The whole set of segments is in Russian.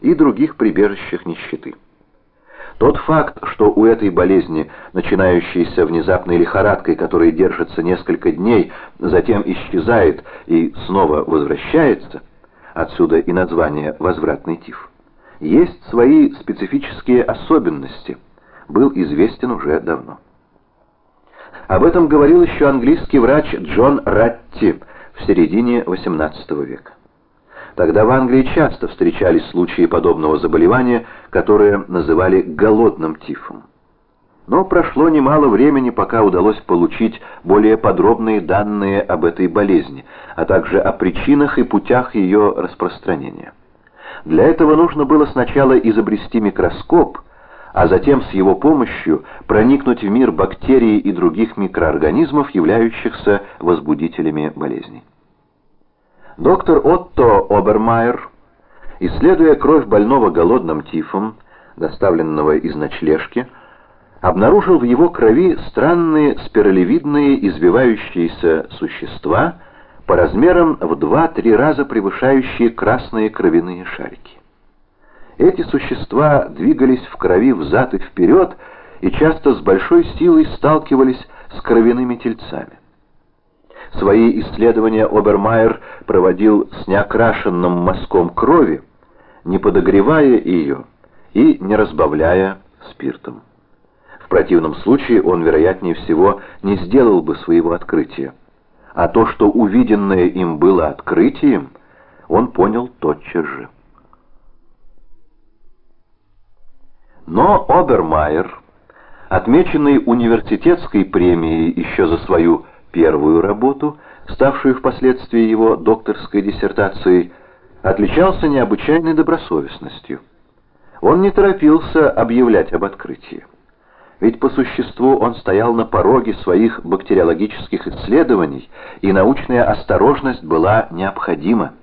и других прибежищах нищеты. Тот факт, что у этой болезни, начинающейся внезапной лихорадкой, которая держится несколько дней, затем исчезает и снова возвращается, отсюда и название «возвратный тиф», есть свои специфические особенности, был известен уже давно. Об этом говорил еще английский врач Джон Ратти в середине XVIII века. Тогда в Англии часто встречались случаи подобного заболевания, которые называли голодным тифом. Но прошло немало времени, пока удалось получить более подробные данные об этой болезни, а также о причинах и путях ее распространения. Для этого нужно было сначала изобрести микроскоп, а затем с его помощью проникнуть в мир бактерий и других микроорганизмов, являющихся возбудителями болезней. Доктор Отто Обермайер, исследуя кровь больного голодным тифом, доставленного из ночлежки, обнаружил в его крови странные спиралевидные извивающиеся существа по размерам в 2-3 раза превышающие красные кровяные шарики. Эти существа двигались в крови взад и вперед и часто с большой силой сталкивались с кровяными тельцами. Свои исследования Обермайер проводил с неокрашенным мазком крови, не подогревая ее и не разбавляя спиртом. В противном случае он, вероятнее всего, не сделал бы своего открытия. А то, что увиденное им было открытием, он понял тотчас же. Но Обермайер, отмеченный университетской премией еще за свою первую работу, ставшую впоследствии его докторской диссертацией, отличался необычайной добросовестностью. Он не торопился объявлять об открытии. Ведь по существу он стоял на пороге своих бактериологических исследований, и научная осторожность была необходима.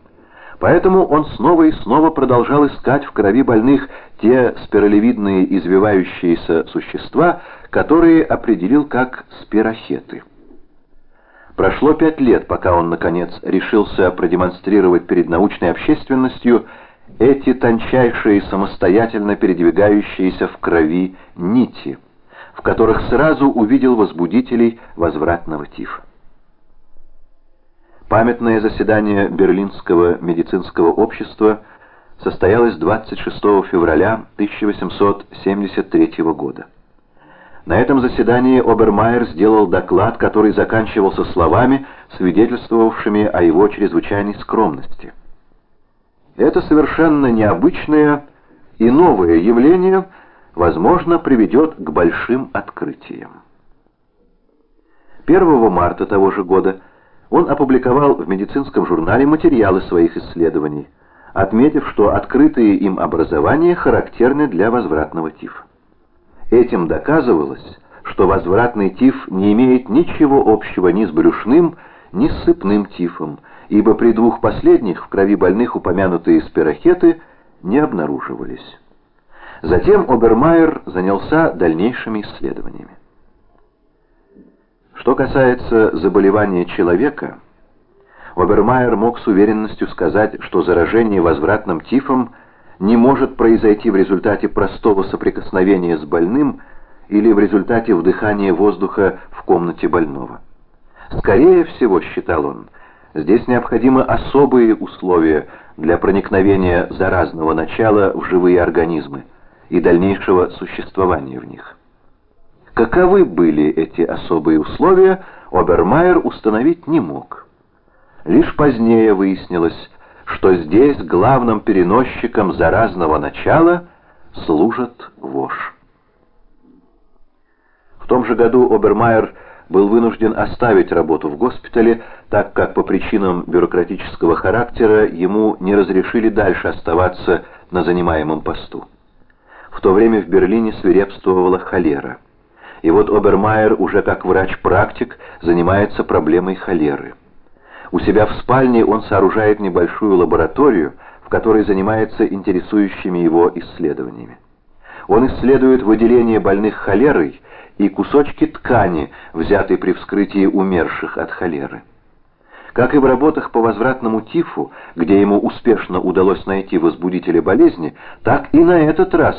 Поэтому он снова и снова продолжал искать в крови больных те спиралевидные извивающиеся существа, которые определил как спирохеты. Прошло пять лет, пока он, наконец, решился продемонстрировать перед научной общественностью эти тончайшие самостоятельно передвигающиеся в крови нити, в которых сразу увидел возбудителей возвратного тифа. Памятное заседание Берлинского медицинского общества состоялось 26 февраля 1873 года. На этом заседании Обермайер сделал доклад, который заканчивался словами, свидетельствовавшими о его чрезвычайной скромности. Это совершенно необычное и новое явление, возможно, приведет к большим открытиям. 1 марта того же года он опубликовал в медицинском журнале материалы своих исследований, отметив, что открытые им образования характерны для возвратного тифа. Этим доказывалось, что возвратный тиф не имеет ничего общего ни с брюшным, ни с сыпным тифом, ибо при двух последних в крови больных упомянутые спирохеты не обнаруживались. Затем Обермайер занялся дальнейшими исследованиями. Что касается заболевания человека, Обермайер мог с уверенностью сказать, что заражение возвратным тифом – не может произойти в результате простого соприкосновения с больным или в результате вдыхания воздуха в комнате больного. Скорее всего, считал он, здесь необходимы особые условия для проникновения заразного начала в живые организмы и дальнейшего существования в них. Каковы были эти особые условия, Обермайер установить не мог. Лишь позднее выяснилось, что здесь главным переносчиком заразного начала служит вошь. В том же году Обермайер был вынужден оставить работу в госпитале, так как по причинам бюрократического характера ему не разрешили дальше оставаться на занимаемом посту. В то время в Берлине свирепствовала холера. И вот Обермайер уже как врач-практик занимается проблемой холеры. У себя в спальне он сооружает небольшую лабораторию, в которой занимается интересующими его исследованиями. Он исследует выделение больных холерой и кусочки ткани, взятые при вскрытии умерших от холеры. Как и в работах по возвратному тифу, где ему успешно удалось найти возбудителя болезни, так и на этот раз